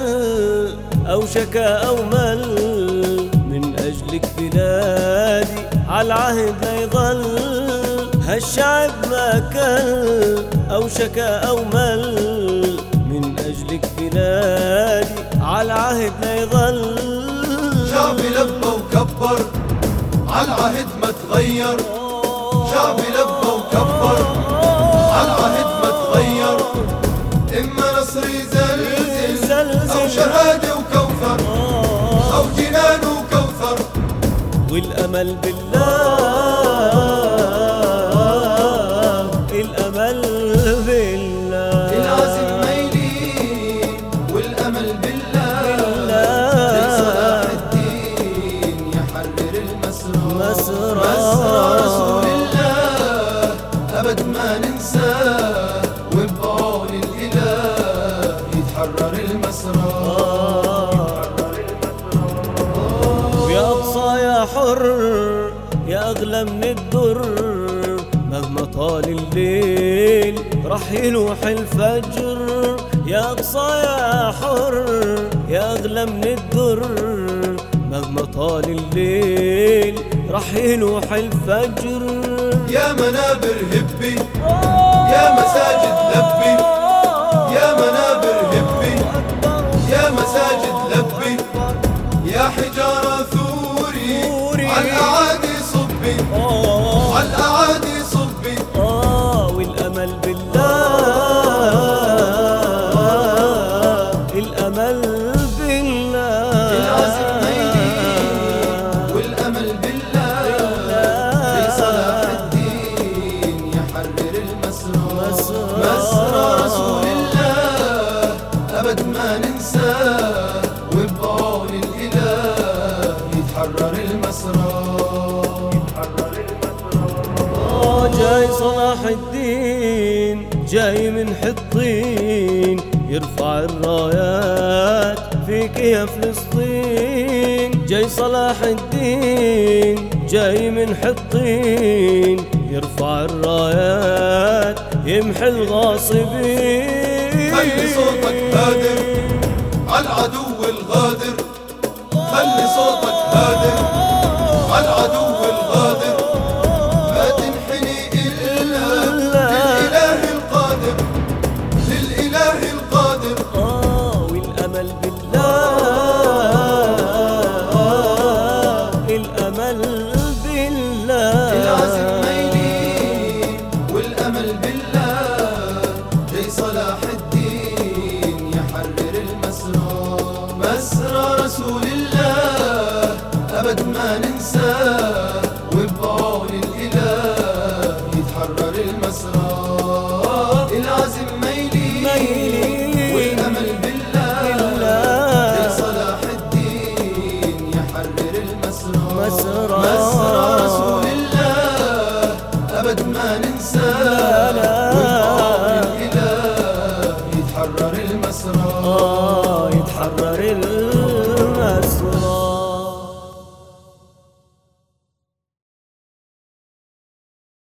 كل أو شكا أو مل من أجلك بلادي عالعهد لا يظل. هالشعب ما كل أو شكا أو مل من أجلك بلادي عالعهد لا يظل. شعبي لبى وكبر عالعهد ما تغير. والأمل بالله. طال الليل رح يلوح الفجر. يا أقصى يا حر يا أغلى من الدر. مهما طال الليل رح يلوح الفجر. يا منابر هبي. جاي من حطين يرفع الرايات فيك يا فلسطين. جاي صلاح الدين جاي من حطين يرفع الرايات يمحي الغاصبين. خلي صوتك هادر عالعدو الغادر. خلي صوتك